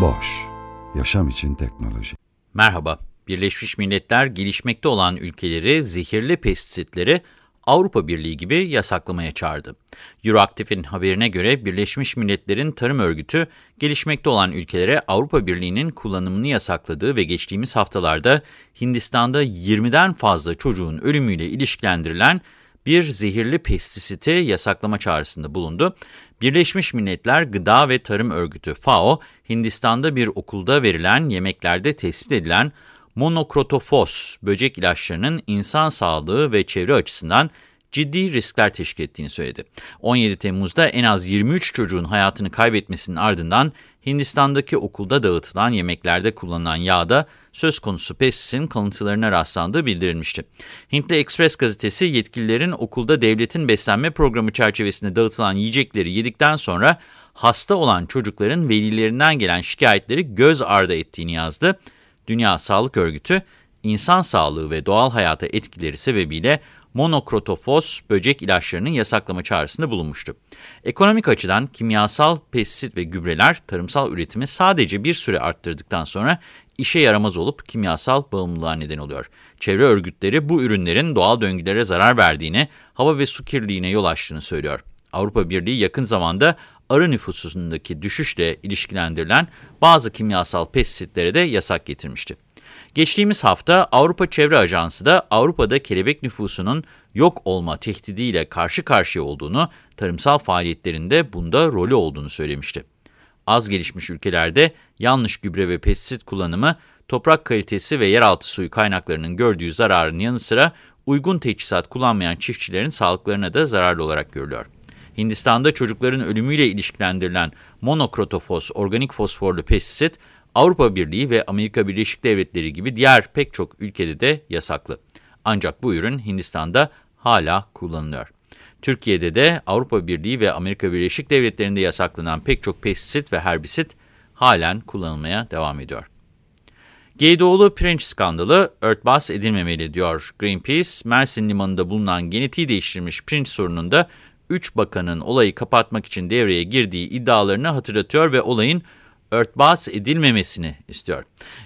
Boş, yaşam için teknoloji. Merhaba, Birleşmiş Milletler gelişmekte olan ülkeleri zehirli pestisitleri Avrupa Birliği gibi yasaklamaya çağırdı. Euroactive'in haberine göre Birleşmiş Milletler'in Tarım Örgütü, gelişmekte olan ülkelere Avrupa Birliği'nin kullanımını yasakladığı ve geçtiğimiz haftalarda Hindistan'da 20'den fazla çocuğun ölümüyle ilişkilendirilen bir zehirli pestisiti yasaklama çağrısında bulundu. Birleşmiş Milletler Gıda ve Tarım Örgütü FAO, Hindistan'da bir okulda verilen yemeklerde tespit edilen monokrotofos böcek ilaçlarının insan sağlığı ve çevre açısından ciddi riskler teşkil ettiğini söyledi. 17 Temmuz'da en az 23 çocuğun hayatını kaybetmesinin ardından Hindistan'daki okulda dağıtılan yemeklerde kullanılan yağda söz konusu pestisin kalıntılarına rastlandığı bildirilmişti. Hintli Express gazetesi yetkililerin okulda devletin beslenme programı çerçevesinde dağıtılan yiyecekleri yedikten sonra hasta olan çocukların velilerinden gelen şikayetleri göz ardı ettiğini yazdı. Dünya Sağlık Örgütü, insan sağlığı ve doğal hayata etkileri sebebiyle monokrotofos böcek ilaçlarının yasaklama çağrısında bulunmuştu. Ekonomik açıdan kimyasal pestisit ve gübreler tarımsal üretimi sadece bir süre arttırdıktan sonra işe yaramaz olup kimyasal bağımlılığa neden oluyor. Çevre örgütleri bu ürünlerin doğal döngülere zarar verdiğini, hava ve su kirliliğine yol açtığını söylüyor. Avrupa Birliği yakın zamanda arı nüfusundaki düşüşle ilişkilendirilen bazı kimyasal pestisitlere de yasak getirmişti. Geçtiğimiz hafta Avrupa Çevre Ajansı da Avrupa'da kelebek nüfusunun yok olma tehdidiyle karşı karşıya olduğunu, tarımsal faaliyetlerinde bunda rolü olduğunu söylemişti. Az gelişmiş ülkelerde yanlış gübre ve pestisit kullanımı, toprak kalitesi ve yeraltı suyu kaynaklarının gördüğü zararın yanı sıra uygun teçhizat kullanmayan çiftçilerin sağlıklarına da zararlı olarak görülüyor. Hindistan'da çocukların ölümüyle ilişkilendirilen monokrotofos organik fosforlu pestisit, Avrupa Birliği ve Amerika Birleşik Devletleri gibi diğer pek çok ülkede de yasaklı. Ancak bu ürün Hindistan'da hala kullanılıyor. Türkiye'de de Avrupa Birliği ve Amerika Birleşik Devletleri'nde yasaklanan pek çok pestisit ve herbisit halen kullanılmaya devam ediyor. Geydoğlu pirinç skandalı örtbas edilmemeli diyor Greenpeace. Mersin limanında bulunan genetiği değiştirilmiş pirinç sorununda 3 bakanın olayı kapatmak için devreye girdiği iddialarını hatırlatıyor ve olayın örtbas edilmemesini istiyor.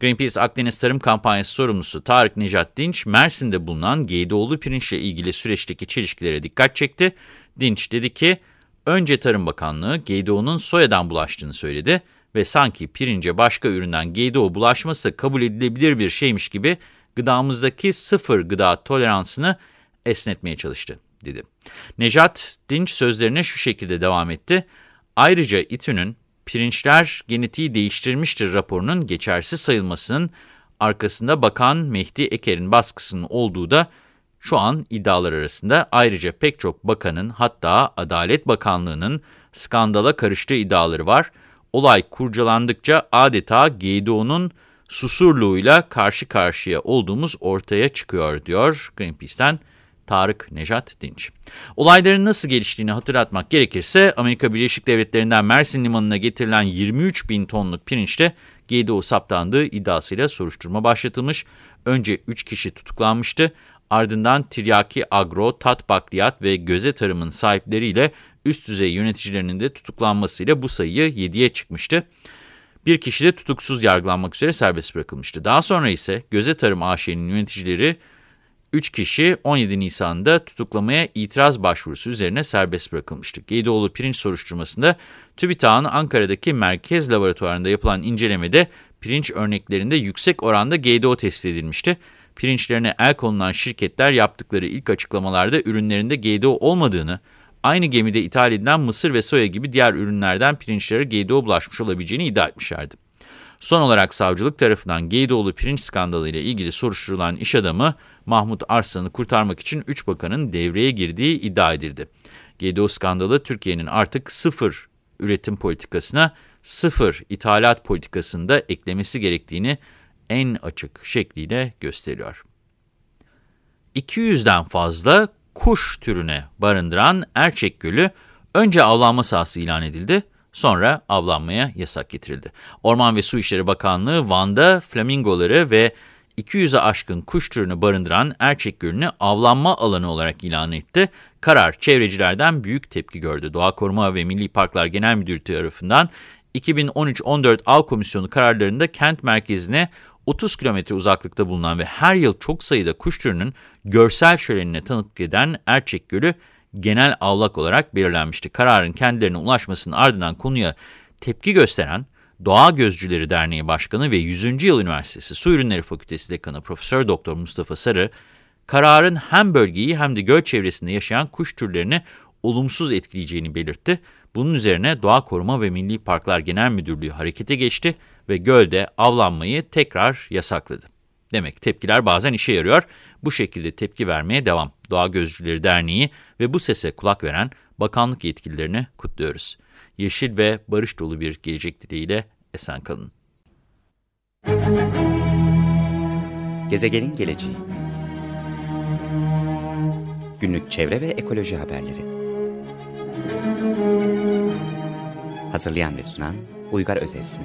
Greenpeace Akdeniz Tarım Kampanyası sorumlusu Tarık Necat Dinç, Mersin'de bulunan Geydoğlu pirinçle ilgili süreçteki çelişkilere dikkat çekti. Dinç dedi ki, önce Tarım Bakanlığı Geydoğu'nun soyadan bulaştığını söyledi ve sanki pirince başka üründen Geydoğu bulaşması kabul edilebilir bir şeymiş gibi gıdamızdaki sıfır gıda toleransını esnetmeye çalıştı dedi. Nejat Dinç sözlerine şu şekilde devam etti. Ayrıca İTÜ'nün pirinçler genetiği değiştirmiştir raporunun geçersiz sayılmasının arkasında Bakan Mehdi Eker'in baskısının olduğu da şu an iddialar arasında. Ayrıca pek çok bakanın hatta Adalet Bakanlığı'nın skandala karıştığı iddiaları var. Olay kurcalandıkça adeta GDO'nun susurluğuyla karşı karşıya olduğumuz ortaya çıkıyor diyor Greenpeace'ten Tarık Nejat Dinç. Olayların nasıl geliştiğini hatırlatmak gerekirse Amerika Birleşik Devletleri'nden Mersin Limanı'na getirilen 23 bin tonluk pirinçte GDO saptandığı iddiasıyla soruşturma başlatılmış. Önce 3 kişi tutuklanmıştı. Ardından Tiryaki Agro, Tat Bakliyat ve Göze Tarım'ın sahipleriyle üst düzey yöneticilerinin de tutuklanmasıyla bu sayı 7'ye çıkmıştı. Bir kişi de tutuksuz yargılanmak üzere serbest bırakılmıştı. Daha sonra ise Göze Tarım AŞ'nin yöneticileri 3 kişi 17 Nisan'da tutuklamaya itiraz başvurusu üzerine serbest bırakılmıştı. Geydoğlu pirinç soruşturmasında TÜBİTAK'ın Ankara'daki merkez laboratuvarında yapılan incelemede pirinç örneklerinde yüksek oranda GDO tespit edilmişti. Pirinçlerine el konulan şirketler yaptıkları ilk açıklamalarda ürünlerinde GDO olmadığını, aynı gemide ithal edilen mısır ve soya gibi diğer ürünlerden pirinçlere GDO bulaşmış olabileceğini iddia etmişlerdi. Son olarak savcılık tarafından Geydoğlu pirinç skandalı ile ilgili soruşturulan iş adamı Mahmut Arslan'ı kurtarmak için 3 bakanın devreye girdiği iddia edildi. Geydoğlu skandalı Türkiye'nin artık sıfır üretim politikasına sıfır ithalat politikasında eklemesi gerektiğini en açık şekliyle gösteriyor. 200'den fazla kuş türüne barındıran Erçek Gölü önce avlanma sahası ilan edildi, sonra avlanmaya yasak getirildi. Orman ve Su İşleri Bakanlığı Van'da flamingoları ve 200'e aşkın kuş türünü barındıran Erçek Gölü'nü avlanma alanı olarak ilan etti. Karar çevrecilerden büyük tepki gördü. Doğa Koruma ve Milli Parklar Genel Müdürlüğü tarafından 2013-14 Av Komisyonu kararlarında kent merkezine 30 kilometre uzaklıkta bulunan ve her yıl çok sayıda kuş türünün görsel şölenine tanıklık eden Erçek Gölü genel avlak olarak belirlenmişti. Kararın kendilerine ulaşmasının ardından konuya tepki gösteren Doğa Gözcüleri Derneği Başkanı ve 100. Yıl Üniversitesi Su Ürünleri Fakültesi Dekanı Profesör Doktor Mustafa Sarı, kararın hem bölgeyi hem de göl çevresinde yaşayan kuş türlerini olumsuz etkileyeceğini belirtti. Bunun üzerine Doğa Koruma ve Milli Parklar Genel Müdürlüğü harekete geçti ve gölde avlanmayı tekrar yasakladı. Demek tepkiler bazen işe yarıyor. Bu şekilde tepki vermeye devam. Doğa Gözcüleri Derneği ve bu sese kulak veren bakanlık yetkililerini kutluyoruz. Yeşil ve barış dolu bir gelecek dileğiyle esen kalın. Gezegenin geleceği Günlük çevre ve ekoloji haberleri Hazırlayan ve sunan Uygar Özesmi